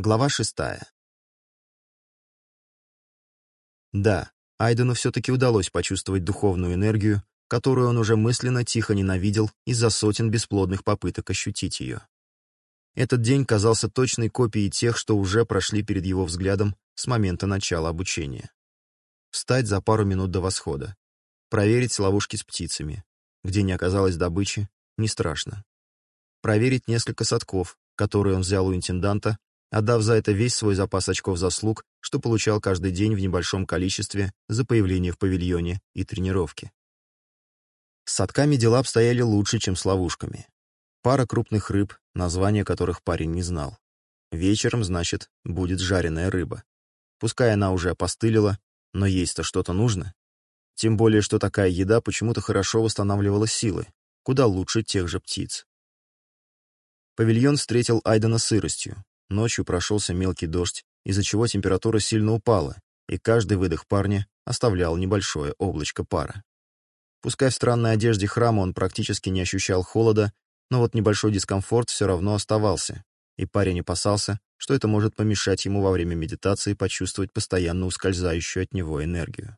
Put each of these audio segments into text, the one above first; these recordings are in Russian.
Глава шестая. Да, Айдену все-таки удалось почувствовать духовную энергию, которую он уже мысленно тихо ненавидел из-за сотен бесплодных попыток ощутить ее. Этот день казался точной копией тех, что уже прошли перед его взглядом с момента начала обучения. Встать за пару минут до восхода. Проверить ловушки с птицами. Где не оказалось добычи, не страшно. Проверить несколько садков, которые он взял у интенданта отдав за это весь свой запас очков заслуг, что получал каждый день в небольшом количестве за появление в павильоне и тренировки. С садками дела обстояли лучше, чем с ловушками. Пара крупных рыб, название которых парень не знал. Вечером, значит, будет жареная рыба. Пускай она уже опостылила, но есть-то что-то нужно. Тем более, что такая еда почему-то хорошо восстанавливала силы, куда лучше тех же птиц. Павильон встретил Айдена сыростью, Ночью прошелся мелкий дождь, из-за чего температура сильно упала, и каждый выдох парня оставлял небольшое облачко пара. Пускай в странной одежде храма он практически не ощущал холода, но вот небольшой дискомфорт все равно оставался, и парень опасался, что это может помешать ему во время медитации почувствовать постоянно ускользающую от него энергию.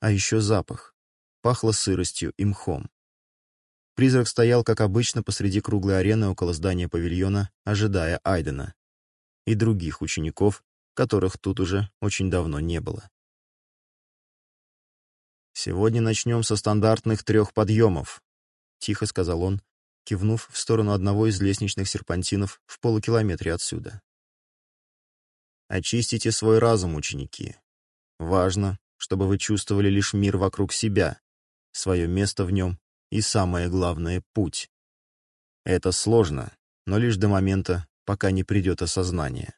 А еще запах. Пахло сыростью и мхом. Призрак стоял, как обычно, посреди круглой арены около здания павильона, ожидая Айдена и других учеников, которых тут уже очень давно не было. «Сегодня начнем со стандартных трех подъемов», — тихо сказал он, кивнув в сторону одного из лестничных серпантинов в полукилометре отсюда. «Очистите свой разум, ученики. Важно, чтобы вы чувствовали лишь мир вокруг себя, свое место в нем и, самое главное, путь. Это сложно, но лишь до момента, пока не придет осознание.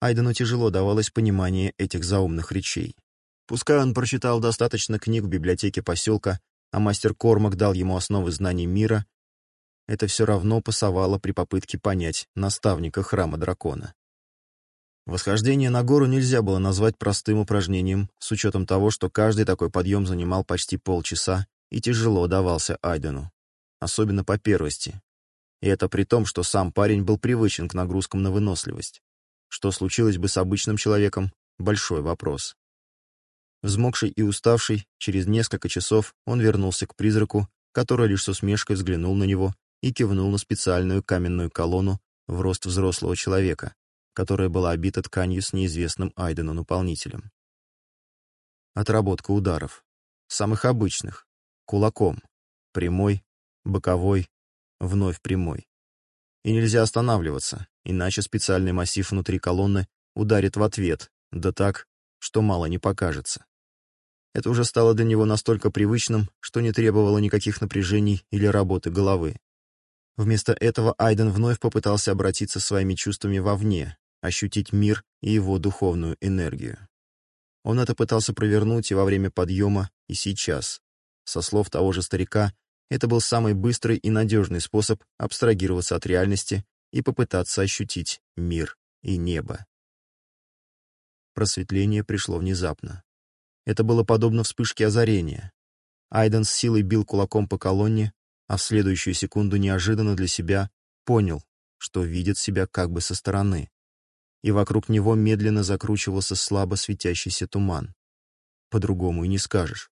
Айдену тяжело давалось понимание этих заумных речей. Пускай он прочитал достаточно книг в библиотеке поселка, а мастер Кормак дал ему основы знаний мира, это все равно пасовало при попытке понять наставника храма дракона. Восхождение на гору нельзя было назвать простым упражнением, с учетом того, что каждый такой подъем занимал почти полчаса и тяжело давался Айдену, особенно по первости. И это при том, что сам парень был привычен к нагрузкам на выносливость. Что случилось бы с обычным человеком — большой вопрос. Взмокший и уставший, через несколько часов он вернулся к призраку, который лишь с усмешкой взглянул на него и кивнул на специальную каменную колонну в рост взрослого человека, которая была обита тканью с неизвестным Айдену наполнителем. Отработка ударов. Самых обычных, кулаком. Прямой, боковой, вновь прямой. И нельзя останавливаться, иначе специальный массив внутри колонны ударит в ответ, да так, что мало не покажется. Это уже стало для него настолько привычным, что не требовало никаких напряжений или работы головы. Вместо этого Айден вновь попытался обратиться своими чувствами вовне, ощутить мир и его духовную энергию. Он это пытался провернуть и во время подъема, и сейчас, со слов того же старика, это был самый быстрый и надежный способ абстрагироваться от реальности и попытаться ощутить мир и небо. Просветление пришло внезапно. Это было подобно вспышке озарения. Айден с силой бил кулаком по колонне, а в следующую секунду неожиданно для себя понял, что видит себя как бы со стороны. И вокруг него медленно закручивался слабо светящийся туман. По-другому и не скажешь.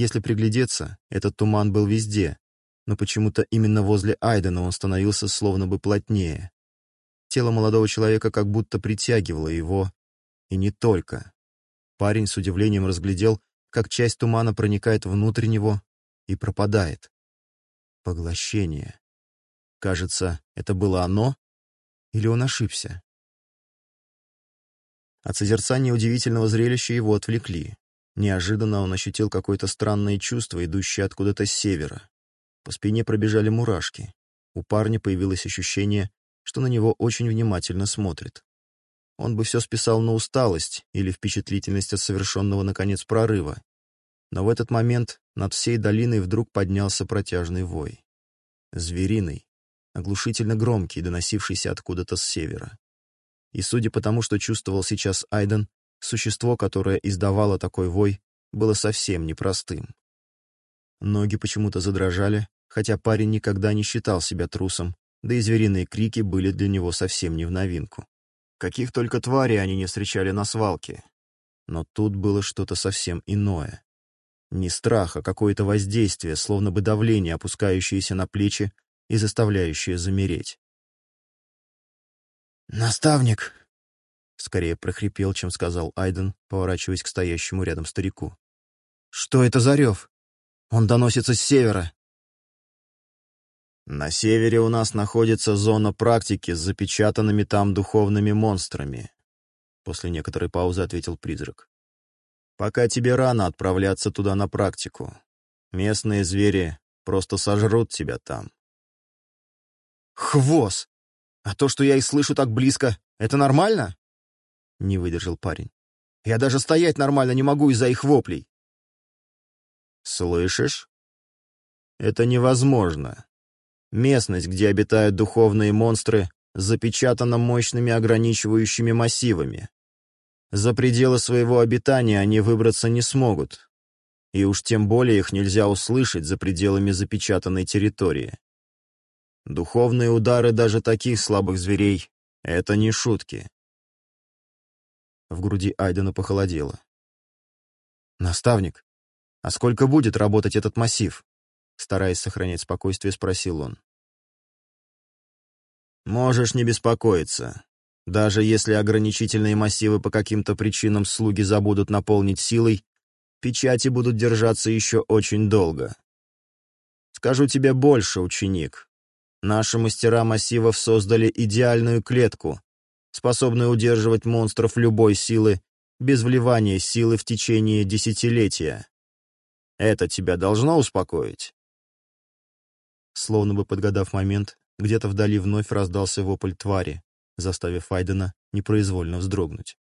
Если приглядеться, этот туман был везде, но почему-то именно возле Айдена он становился словно бы плотнее. Тело молодого человека как будто притягивало его, и не только. Парень с удивлением разглядел, как часть тумана проникает внутрь него и пропадает. Поглощение. Кажется, это было оно? Или он ошибся? От созерцания удивительного зрелища его отвлекли. Неожиданно он ощутил какое-то странное чувство, идущее откуда-то с севера. По спине пробежали мурашки. У парня появилось ощущение, что на него очень внимательно смотрит. Он бы все списал на усталость или впечатлительность от совершенного, наконец, прорыва. Но в этот момент над всей долиной вдруг поднялся протяжный вой. Звериный, оглушительно громкий, доносившийся откуда-то с севера. И судя по тому, что чувствовал сейчас Айден, Существо, которое издавало такой вой, было совсем непростым. Ноги почему-то задрожали, хотя парень никогда не считал себя трусом, да и звериные крики были для него совсем не в новинку. Каких только тварей они не встречали на свалке. Но тут было что-то совсем иное. Не страх, а какое-то воздействие, словно бы давление, опускающееся на плечи и заставляющее замереть. «Наставник!» Скорее прохрипел, чем сказал Айден, поворачиваясь к стоящему рядом старику. «Что это за рев? Он доносится с севера!» «На севере у нас находится зона практики с запечатанными там духовными монстрами», после некоторой паузы ответил призрак. «Пока тебе рано отправляться туда на практику. Местные звери просто сожрут тебя там». «Хвост! А то, что я и слышу так близко, это нормально?» не выдержал парень. «Я даже стоять нормально не могу из-за их воплей!» «Слышишь? Это невозможно. Местность, где обитают духовные монстры, запечатана мощными ограничивающими массивами. За пределы своего обитания они выбраться не смогут, и уж тем более их нельзя услышать за пределами запечатанной территории. Духовные удары даже таких слабых зверей — это не шутки. В груди Айдена похолодело. «Наставник, а сколько будет работать этот массив?» Стараясь сохранять спокойствие, спросил он. «Можешь не беспокоиться. Даже если ограничительные массивы по каким-то причинам слуги забудут наполнить силой, печати будут держаться еще очень долго. Скажу тебе больше, ученик. Наши мастера массивов создали идеальную клетку, способные удерживать монстров любой силы, без вливания силы в течение десятилетия. Это тебя должно успокоить?» Словно бы подгадав момент, где-то вдали вновь раздался вопль твари, заставив Айдена непроизвольно вздрогнуть.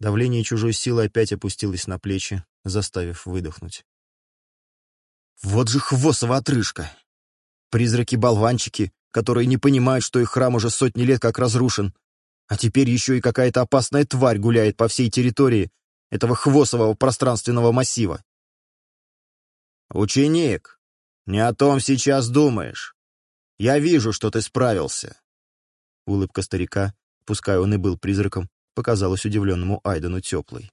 Давление чужой силы опять опустилось на плечи, заставив выдохнуть. «Вот же хвосова отрыжка! Призраки-болванчики, которые не понимают, что их храм уже сотни лет как разрушен, а теперь еще и какая-то опасная тварь гуляет по всей территории этого хвосового пространственного массива. «Ученик, не о том сейчас думаешь. Я вижу, что ты справился». Улыбка старика, пускай он и был призраком, показалась удивленному Айдену теплой.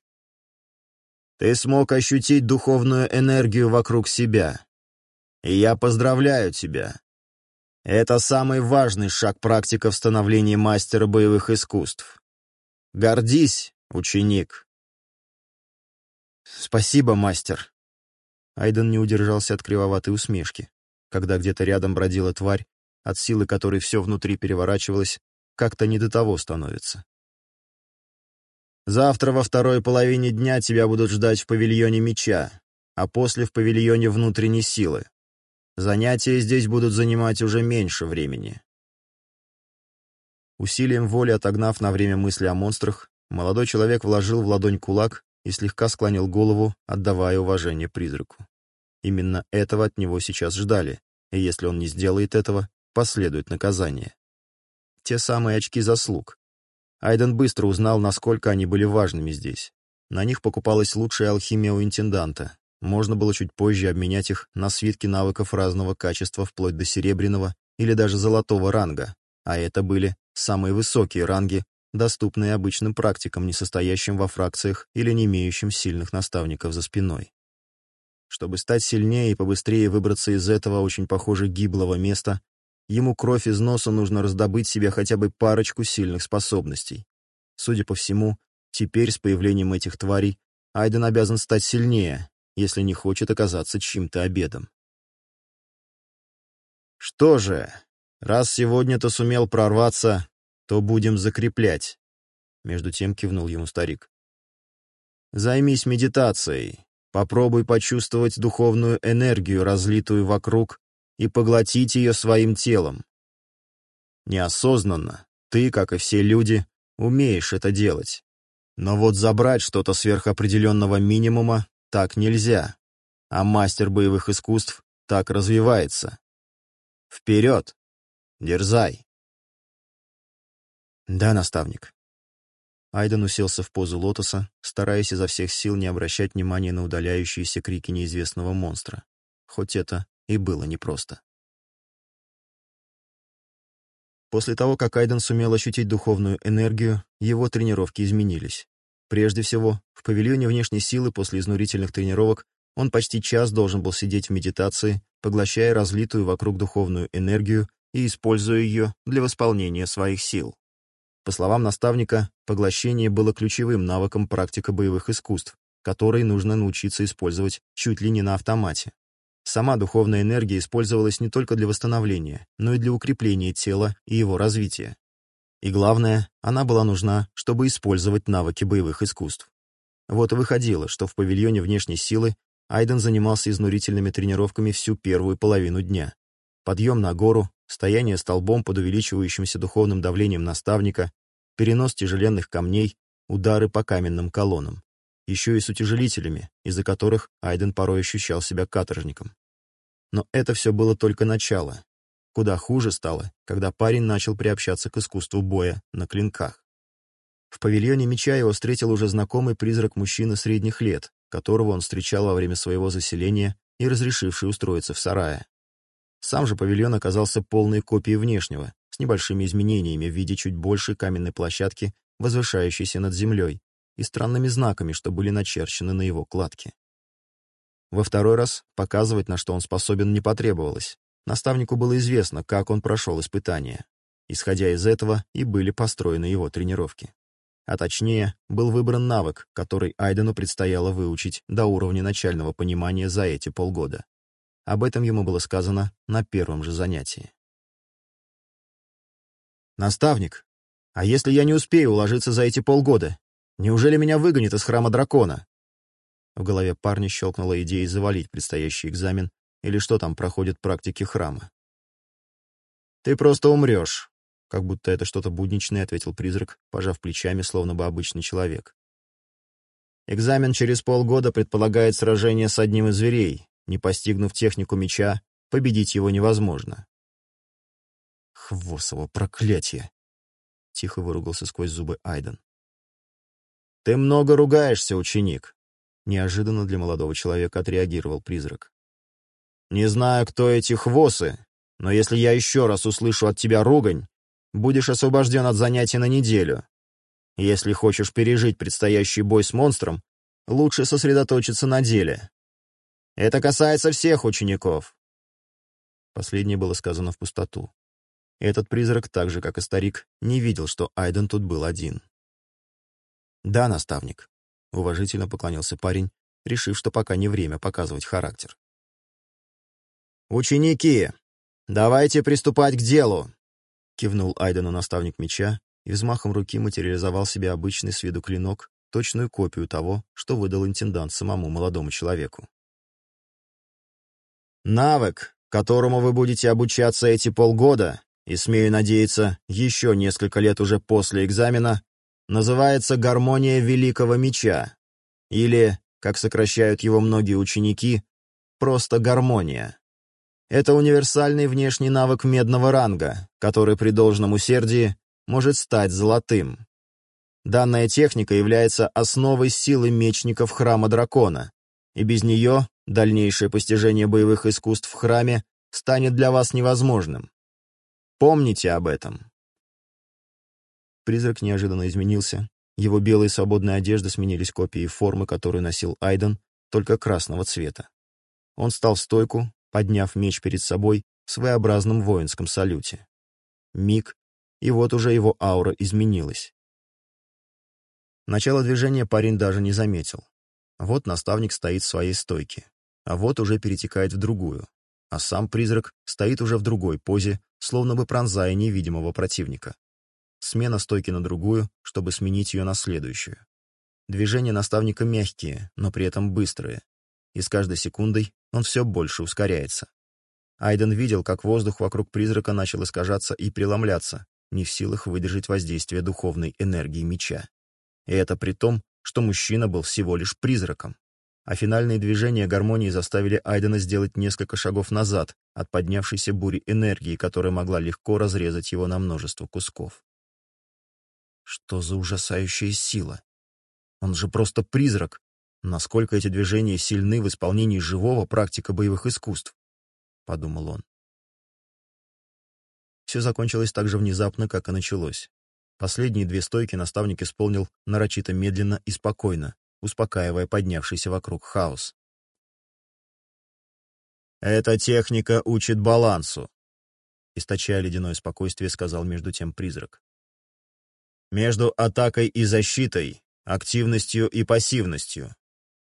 «Ты смог ощутить духовную энергию вокруг себя. И я поздравляю тебя. Это самый важный шаг практика в становлении мастера боевых искусств. Гордись, ученик. Спасибо, мастер. Айден не удержался от кривоватой усмешки, когда где-то рядом бродила тварь, от силы которой все внутри переворачивалось, как-то не до того становится. Завтра во второй половине дня тебя будут ждать в павильоне меча, а после в павильоне внутренней силы. Занятия здесь будут занимать уже меньше времени. Усилием воли отогнав на время мысли о монстрах, молодой человек вложил в ладонь кулак и слегка склонил голову, отдавая уважение призраку. Именно этого от него сейчас ждали, и если он не сделает этого, последует наказание. Те самые очки заслуг. Айден быстро узнал, насколько они были важными здесь. На них покупалась лучшая алхимия у интенданта, можно было чуть позже обменять их на свитки навыков разного качества вплоть до серебряного или даже золотого ранга, а это были самые высокие ранги, доступные обычным практикам, не состоящим во фракциях или не имеющим сильных наставников за спиной. Чтобы стать сильнее и побыстрее выбраться из этого очень, похоже, гиблого места, ему кровь из носа нужно раздобыть себе хотя бы парочку сильных способностей. Судя по всему, теперь с появлением этих тварей Айден обязан стать сильнее, если не хочет оказаться чьим-то обедом. Что же, раз сегодня ты сумел прорваться, то будем закреплять. Между тем кивнул ему старик. Займись медитацией, попробуй почувствовать духовную энергию, разлитую вокруг, и поглотить ее своим телом. Неосознанно ты, как и все люди, умеешь это делать. Но вот забрать что-то сверхопределенного минимума так нельзя. А мастер боевых искусств так развивается. Вперед! Дерзай! Да, наставник. Айден уселся в позу лотоса, стараясь изо всех сил не обращать внимания на удаляющиеся крики неизвестного монстра. Хоть это и было непросто. После того, как Айден сумел ощутить духовную энергию, его тренировки изменились. Прежде всего, в павильоне внешней силы после изнурительных тренировок он почти час должен был сидеть в медитации, поглощая разлитую вокруг духовную энергию и используя ее для восполнения своих сил. По словам наставника, поглощение было ключевым навыком практика боевых искусств, который нужно научиться использовать чуть ли не на автомате. Сама духовная энергия использовалась не только для восстановления, но и для укрепления тела и его развития. И главное, она была нужна, чтобы использовать навыки боевых искусств. Вот и выходило, что в павильоне внешней силы Айден занимался изнурительными тренировками всю первую половину дня. Подъем на гору, стояние столбом под увеличивающимся духовным давлением наставника, перенос тяжеленных камней, удары по каменным колоннам. Еще и с утяжелителями, из-за которых Айден порой ощущал себя каторжником. Но это все было только начало, Куда хуже стало, когда парень начал приобщаться к искусству боя на клинках. В павильоне меча его встретил уже знакомый призрак мужчины средних лет, которого он встречал во время своего заселения и разрешивший устроиться в сарае. Сам же павильон оказался полной копией внешнего, с небольшими изменениями в виде чуть большей каменной площадки, возвышающейся над землей, и странными знаками, что были начерчены на его кладке. Во второй раз показывать, на что он способен, не потребовалось. Наставнику было известно, как он прошел испытание. Исходя из этого и были построены его тренировки. А точнее, был выбран навык, который Айдену предстояло выучить до уровня начального понимания за эти полгода. Об этом ему было сказано на первом же занятии. «Наставник, а если я не успею уложиться за эти полгода? Неужели меня выгонят из храма дракона?» В голове парня щелкнула идея завалить предстоящий экзамен или что там проходят практики храма. «Ты просто умрешь», — как будто это что-то будничное, — ответил призрак, пожав плечами, словно бы обычный человек. Экзамен через полгода предполагает сражение с одним из зверей. Не постигнув технику меча, победить его невозможно. «Хвосово проклятие!» — тихо выругался сквозь зубы Айден. «Ты много ругаешься, ученик!» — неожиданно для молодого человека отреагировал призрак. «Не знаю, кто эти хвосы, но если я еще раз услышу от тебя ругань, будешь освобожден от занятий на неделю. Если хочешь пережить предстоящий бой с монстром, лучше сосредоточиться на деле. Это касается всех учеников». Последнее было сказано в пустоту. Этот призрак, так же, как и старик, не видел, что Айден тут был один. «Да, наставник», — уважительно поклонился парень, решив, что пока не время показывать характер. «Ученики, давайте приступать к делу!» Кивнул Айдену наставник меча и взмахом руки материализовал себе обычный с виду клинок, точную копию того, что выдал интендант самому молодому человеку. «Навык, которому вы будете обучаться эти полгода, и, смею надеяться, еще несколько лет уже после экзамена, называется «Гармония Великого Меча» или, как сокращают его многие ученики, просто «Гармония». Это универсальный внешний навык медного ранга, который при должном усердии может стать золотым. Данная техника является основой силы мечников Храма Дракона, и без нее дальнейшее постижение боевых искусств в храме станет для вас невозможным. Помните об этом. Призрак неожиданно изменился. Его белые свободные одежды сменились копией формы, которую носил Айден, только красного цвета. Он стал в стойку, подняв меч перед собой в своеобразном воинском салюте. Миг, и вот уже его аура изменилась. Начало движения парень даже не заметил. Вот наставник стоит в своей стойке, а вот уже перетекает в другую, а сам призрак стоит уже в другой позе, словно бы пронзая невидимого противника. Смена стойки на другую, чтобы сменить ее на следующую. Движения наставника мягкие, но при этом быстрые, и с каждой секундой он все больше ускоряется. Айден видел, как воздух вокруг призрака начал искажаться и преломляться, не в силах выдержать воздействие духовной энергии меча. И это при том, что мужчина был всего лишь призраком. А финальные движения гармонии заставили Айдена сделать несколько шагов назад от поднявшейся бури энергии, которая могла легко разрезать его на множество кусков. Что за ужасающая сила? Он же просто призрак, Насколько эти движения сильны в исполнении живого практика боевых искусств, подумал он. Все закончилось так же внезапно, как и началось. Последние две стойки наставник исполнил нарочито медленно и спокойно, успокаивая поднявшийся вокруг хаос. «Эта техника учит балансу», — источая ледяное спокойствие, сказал между тем призрак. «Между атакой и защитой, активностью и пассивностью,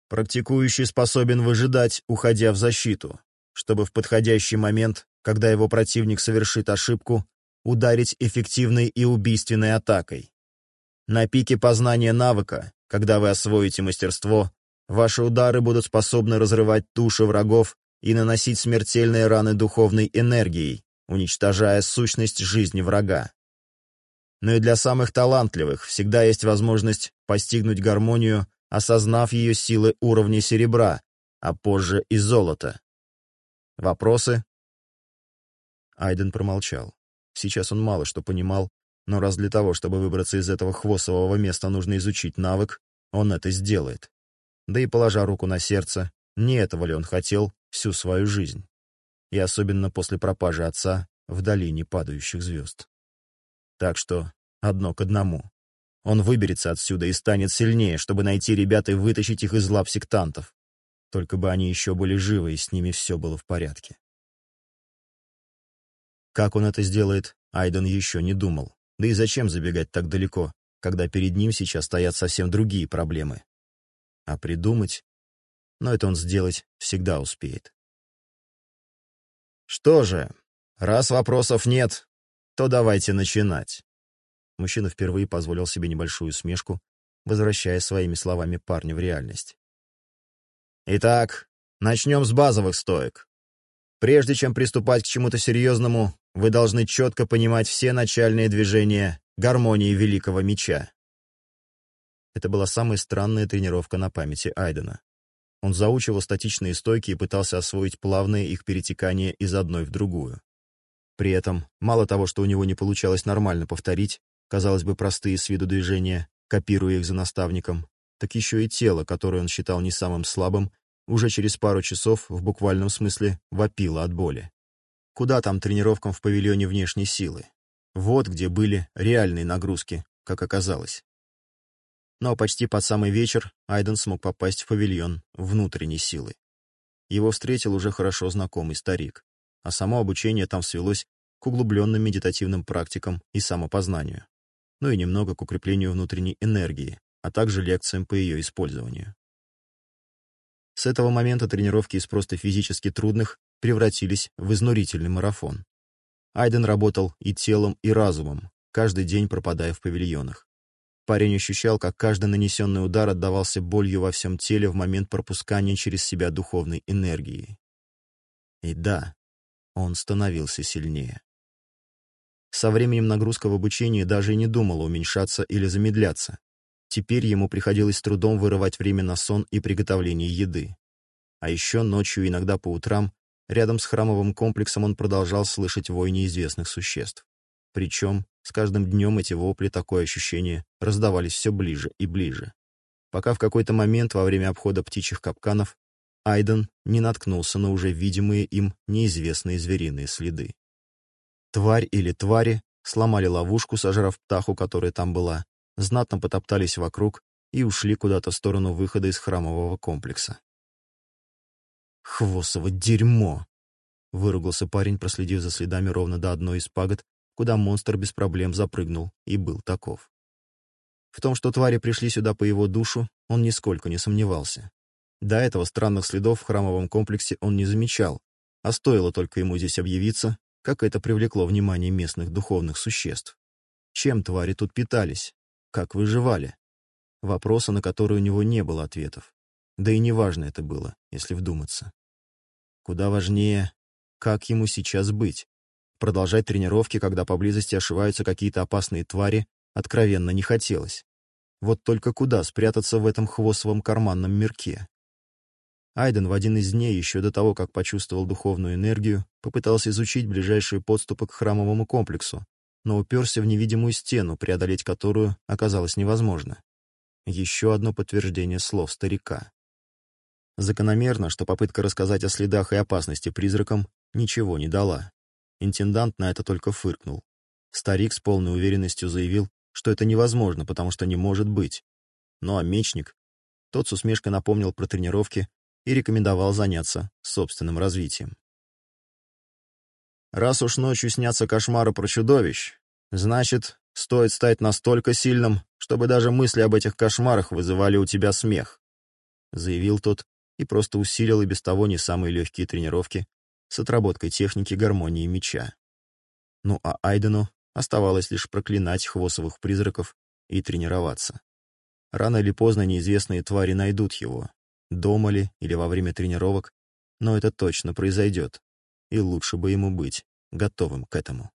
Практикующий способен выжидать, уходя в защиту, чтобы в подходящий момент, когда его противник совершит ошибку, ударить эффективной и убийственной атакой. На пике познания навыка, когда вы освоите мастерство, ваши удары будут способны разрывать туши врагов и наносить смертельные раны духовной энергией, уничтожая сущность жизни врага. Но и для самых талантливых всегда есть возможность постигнуть гармонию осознав ее силы уровня серебра, а позже и золота. Вопросы? Айден промолчал. Сейчас он мало что понимал, но раз для того, чтобы выбраться из этого хвостового места, нужно изучить навык, он это сделает. Да и положа руку на сердце, не этого ли он хотел всю свою жизнь? И особенно после пропажи отца в долине падающих звезд. Так что одно к одному. Он выберется отсюда и станет сильнее, чтобы найти ребят и вытащить их из лап сектантов. Только бы они еще были живы, и с ними все было в порядке. Как он это сделает, Айден еще не думал. Да и зачем забегать так далеко, когда перед ним сейчас стоят совсем другие проблемы? А придумать? Но это он сделать всегда успеет. Что же, раз вопросов нет, то давайте начинать. Мужчина впервые позволил себе небольшую смешку, возвращая своими словами парня в реальность. Итак, начнем с базовых стоек. Прежде чем приступать к чему-то серьезному, вы должны четко понимать все начальные движения гармонии великого меча. Это была самая странная тренировка на памяти Айдена. Он заучивал статичные стойки и пытался освоить плавное их перетекание из одной в другую. При этом, мало того, что у него не получалось нормально повторить, казалось бы, простые с виду движения, копируя их за наставником, так еще и тело, которое он считал не самым слабым, уже через пару часов, в буквальном смысле, вопило от боли. Куда там тренировкам в павильоне внешней силы? Вот где были реальные нагрузки, как оказалось. Но почти под самый вечер Айден смог попасть в павильон внутренней силы. Его встретил уже хорошо знакомый старик, а само обучение там свелось к углубленным медитативным практикам и самопознанию ну и немного к укреплению внутренней энергии, а также лекциям по ее использованию. С этого момента тренировки из просто физически трудных превратились в изнурительный марафон. Айден работал и телом, и разумом, каждый день пропадая в павильонах. Парень ощущал, как каждый нанесенный удар отдавался болью во всем теле в момент пропускания через себя духовной энергии. И да, он становился сильнее. Со временем нагрузка в обучении даже и не думала уменьшаться или замедляться. Теперь ему приходилось с трудом вырывать время на сон и приготовление еды. А еще ночью, иногда по утрам, рядом с храмовым комплексом он продолжал слышать вой неизвестных существ. Причем с каждым днем эти вопли, такое ощущение, раздавались все ближе и ближе. Пока в какой-то момент во время обхода птичьих капканов Айден не наткнулся на уже видимые им неизвестные звериные следы. Тварь или твари сломали ловушку, сожрав птаху, которая там была, знатно потоптались вокруг и ушли куда-то в сторону выхода из храмового комплекса. «Хвосово дерьмо!» — выругался парень, проследив за следами ровно до одной из пагод, куда монстр без проблем запрыгнул и был таков. В том, что твари пришли сюда по его душу, он нисколько не сомневался. До этого странных следов в храмовом комплексе он не замечал, а стоило только ему здесь объявиться, как это привлекло внимание местных духовных существ. Чем твари тут питались? Как выживали? Вопросы, на которые у него не было ответов. Да и неважно это было, если вдуматься. Куда важнее, как ему сейчас быть. Продолжать тренировки, когда поблизости ошиваются какие-то опасные твари, откровенно не хотелось. Вот только куда спрятаться в этом хвостовом карманном мирке? Айден в один из дней, еще до того, как почувствовал духовную энергию, попытался изучить ближайшие подступы к храмовому комплексу, но уперся в невидимую стену, преодолеть которую оказалось невозможно. Еще одно подтверждение слов старика. Закономерно, что попытка рассказать о следах и опасности призракам ничего не дала. Интендант на это только фыркнул. Старик с полной уверенностью заявил, что это невозможно, потому что не может быть. Ну а мечник? Тот с усмешкой напомнил про тренировки, и рекомендовал заняться собственным развитием. Раз уж ночью снятся кошмары про чудовищ, значит, стоит стать настолько сильным, чтобы даже мысли об этих кошмарах вызывали у тебя смех, заявил тот и просто усилил и без того не самые легкие тренировки с отработкой техники гармонии меча. Ну а Айдену оставалось лишь проклинать хвостовых призраков и тренироваться. Рано или поздно неизвестные твари найдут его, дома ли или во время тренировок, но это точно произойдет, и лучше бы ему быть готовым к этому.